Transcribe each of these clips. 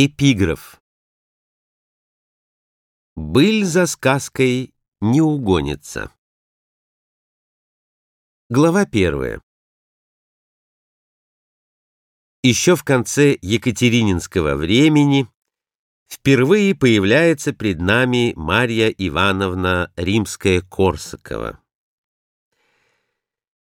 Эпиграф Быль за сказкой не угонится. Глава первая. Еще в конце Екатерининского времени впервые появляется пред нами Марья Ивановна Римская-Корсакова.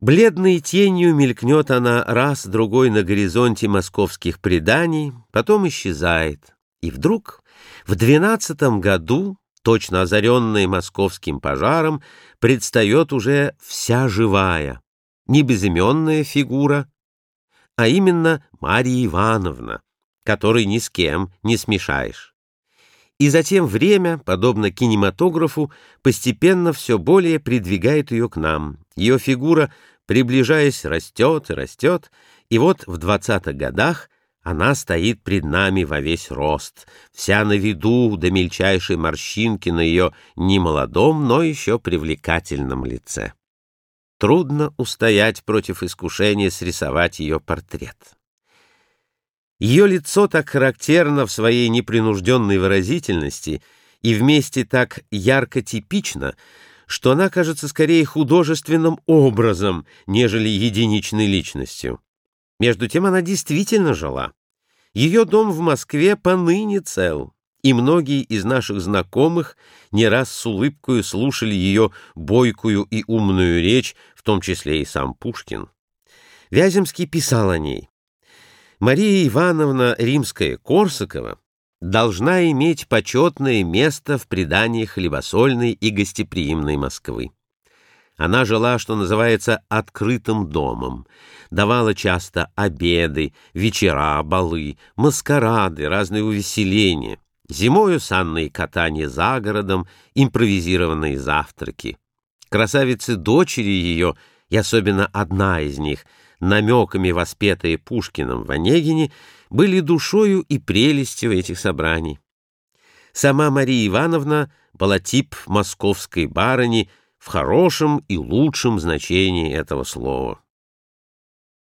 Бледной тенью мелькнет она раз-другой на горизонте московских преданий, потом исчезает. И вдруг в двенадцатом году, точно озаренная московским пожаром, предстает уже вся живая, не безыменная фигура, а именно Марья Ивановна, которой ни с кем не смешаешь. И затем время, подобно кинематографу, постепенно все более придвигает ее к нам. Ее фигура приближаясь, растет и растет, и вот в двадцатых годах она стоит пред нами во весь рост, вся на виду до мельчайшей морщинки на ее немолодом, но еще привлекательном лице. Трудно устоять против искушения срисовать ее портрет. Ее лицо так характерно в своей непринужденной выразительности и вместе так ярко типично, что она кажется скорее художественным образом, нежели единичной личностью. Между тем она действительно жила. Ее дом в Москве поныне цел, и многие из наших знакомых не раз с улыбкою слушали ее бойкую и умную речь, в том числе и сам Пушкин. Вяземский писал о ней. Мария Ивановна Римская-Корсакова должна иметь почетное место в предании хлебосольной и гостеприимной Москвы. Она жила, что называется, открытым домом, давала часто обеды, вечера, балы, маскарады, разные увеселения, зимою санные катания за городом, импровизированные завтраки. Красавицы-дочери ее, и особенно одна из них — намеками воспетые Пушкиным в Онегине, были душою и прелестью этих собраний. Сама Мария Ивановна была тип московской барыни в хорошем и лучшем значении этого слова.